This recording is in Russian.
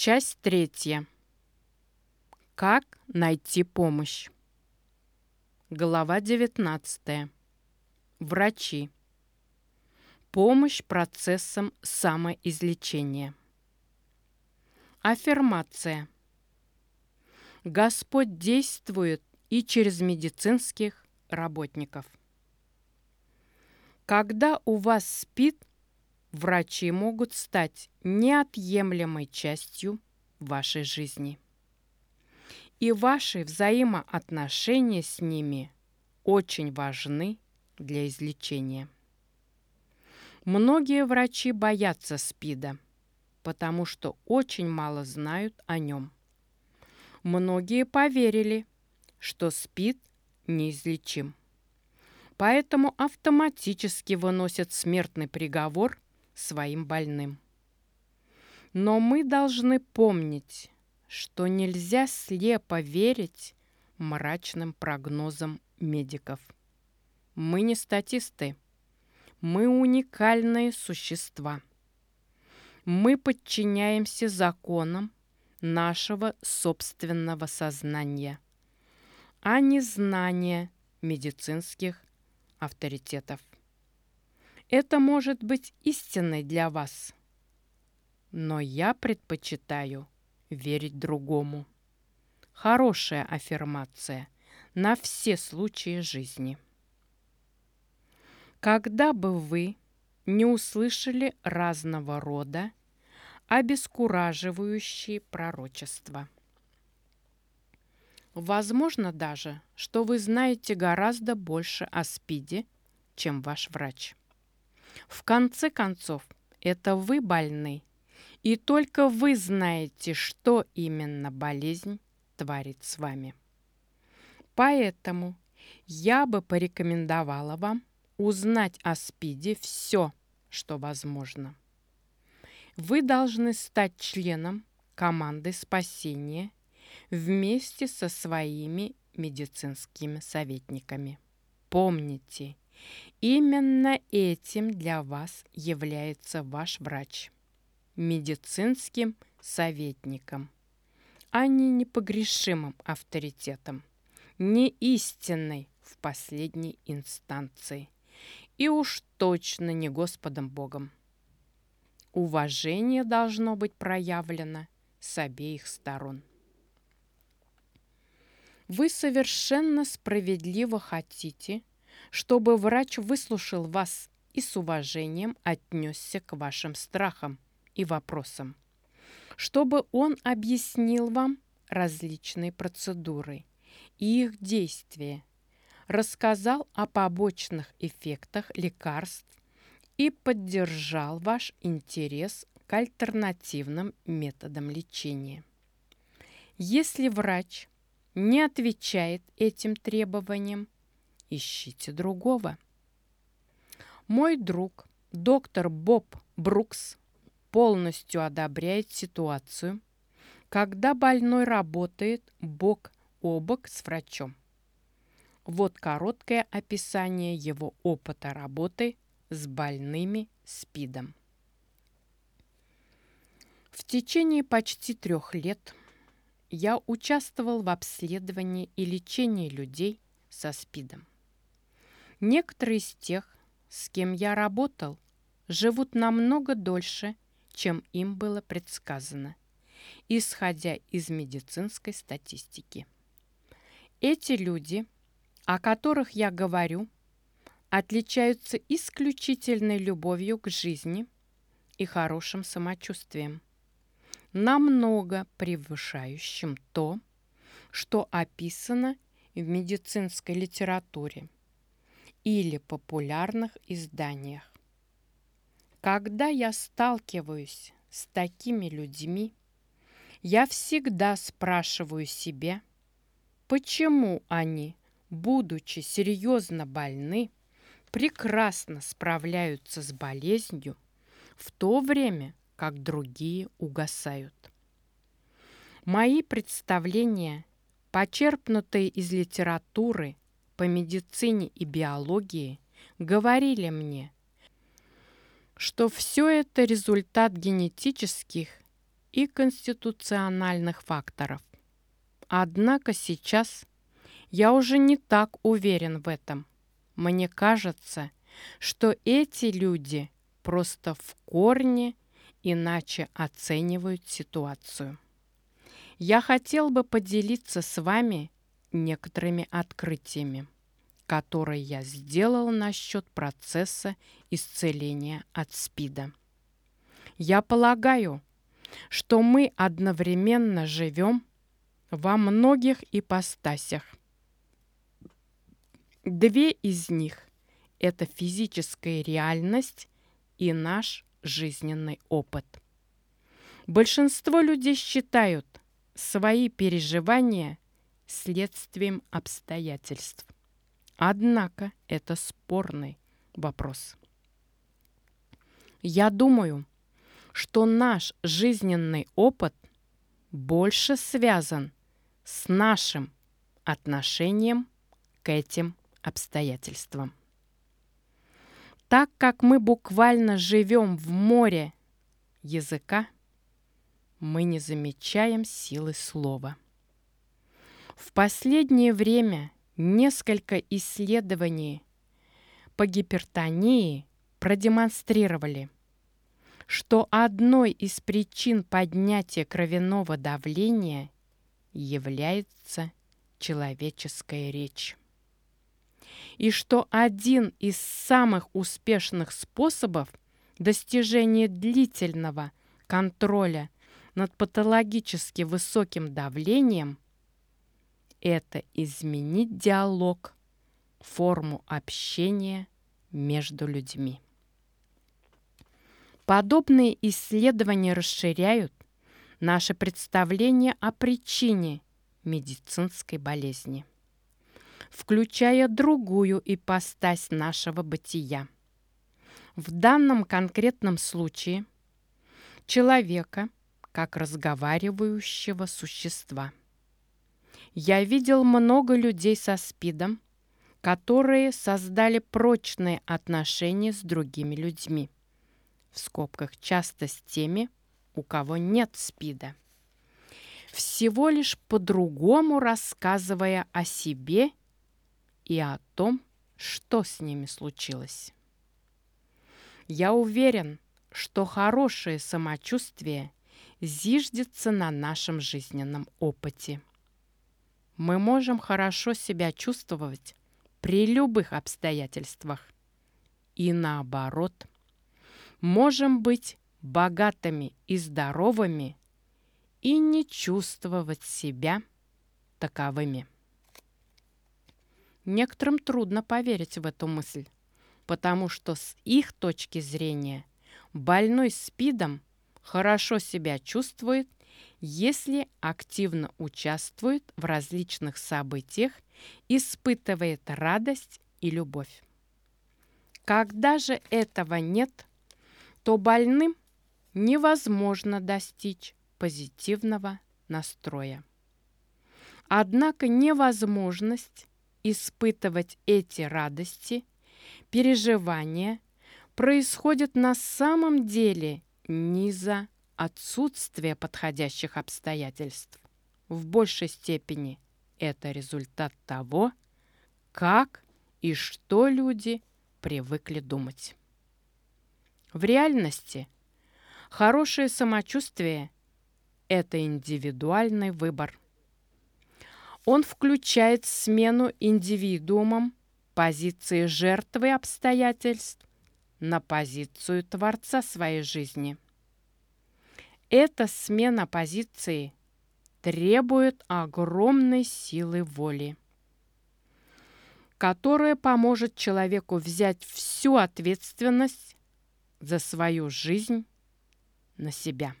Часть третья. Как найти помощь? Глава 19. Врачи. Помощь процессам самоизлечения. Аффирмация. Господь действует и через медицинских работников. Когда у вас спит, врачи могут стать неотъемлемой частью вашей жизни. И ваши взаимоотношения с ними очень важны для излечения. Многие врачи боятся СПИДа, потому что очень мало знают о нем. Многие поверили, что СПИД неизлечим. Поэтому автоматически выносят смертный приговор своим больным. Но мы должны помнить, что нельзя слепо верить мрачным прогнозам медиков. Мы не статисты. Мы уникальные существа. Мы подчиняемся законам нашего собственного сознания, а не знания медицинских авторитетов. Это может быть истинной для вас, но я предпочитаю верить другому. Хорошая аффирмация на все случаи жизни. Когда бы вы не услышали разного рода обескураживающие пророчества. Возможно даже, что вы знаете гораздо больше о СПИДе, чем ваш врач. В конце концов, это вы больны, и только вы знаете, что именно болезнь творит с вами. Поэтому я бы порекомендовала вам узнать о СПИДе все, что возможно. Вы должны стать членом команды спасения вместе со своими медицинскими советниками. Помните, Именно этим для вас является ваш врач, медицинским советником, а не непогрешимым авторитетом, не истинной в последней инстанции и уж точно не Господом Богом. Уважение должно быть проявлено с обеих сторон. Вы совершенно справедливо хотите – чтобы врач выслушал вас и с уважением отнесся к вашим страхам и вопросам, чтобы он объяснил вам различные процедуры и их действия, рассказал о побочных эффектах лекарств и поддержал ваш интерес к альтернативным методам лечения. Если врач не отвечает этим требованиям, ищите другого. Мой друг, доктор Боб Брукс, полностью одобряет ситуацию, когда больной работает бок о бок с врачом. Вот короткое описание его опыта работы с больными СПИДом. В течение почти трех лет я участвовал в обследовании и лечении людей со СПИДом. Некоторые из тех, с кем я работал, живут намного дольше, чем им было предсказано, исходя из медицинской статистики. Эти люди, о которых я говорю, отличаются исключительной любовью к жизни и хорошим самочувствием, намного превышающим то, что описано в медицинской литературе или популярных изданиях. Когда я сталкиваюсь с такими людьми, я всегда спрашиваю себя, почему они, будучи серьезно больны, прекрасно справляются с болезнью, в то время как другие угасают. Мои представления, почерпнутые из литературы по медицине и биологии говорили мне, что все это результат генетических и конституциональных факторов. Однако сейчас я уже не так уверен в этом. Мне кажется, что эти люди просто в корне иначе оценивают ситуацию. Я хотел бы поделиться с вами некоторыми открытиями, которые я сделал насчет процесса исцеления от СПИДа. Я полагаю, что мы одновременно живем во многих ипостасях. Две из них – это физическая реальность и наш жизненный опыт. Большинство людей считают свои переживания следствием обстоятельств. Однако это спорный вопрос. Я думаю, что наш жизненный опыт больше связан с нашим отношением к этим обстоятельствам. Так как мы буквально живем в море языка, мы не замечаем силы слова. В последнее время несколько исследований по гипертонии продемонстрировали, что одной из причин поднятия кровяного давления является человеческая речь. И что один из самых успешных способов достижения длительного контроля над патологически высоким давлением – это изменить диалог, форму общения между людьми. Подобные исследования расширяют наше представление о причине медицинской болезни включая другую ипостась нашего бытия. В данном конкретном случае человека как разговаривающего существа. Я видел много людей со СПИДом, которые создали прочные отношения с другими людьми. В скобках часто с теми, у кого нет СПИДа. Всего лишь по-другому рассказывая о себе и о том, что с ними случилось. Я уверен, что хорошее самочувствие зиждется на нашем жизненном опыте. Мы можем хорошо себя чувствовать при любых обстоятельствах. И наоборот, можем быть богатыми и здоровыми и не чувствовать себя таковыми. Некоторым трудно поверить в эту мысль, потому что с их точки зрения больной СПИДом хорошо себя чувствует, если активно участвует в различных событиях, испытывает радость и любовь. Когда же этого нет, то больным невозможно достичь позитивного настроя. Однако невозможность испытывать эти радости, переживания происходят на самом деле не из-за отсутствия подходящих обстоятельств. В большей степени это результат того, как и что люди привыкли думать. В реальности хорошее самочувствие – это индивидуальный выбор – он включает смену индивидуумом позиции жертвы обстоятельств на позицию Творца своей жизни. Эта смена позиции требует огромной силы воли, которая поможет человеку взять всю ответственность за свою жизнь на себя.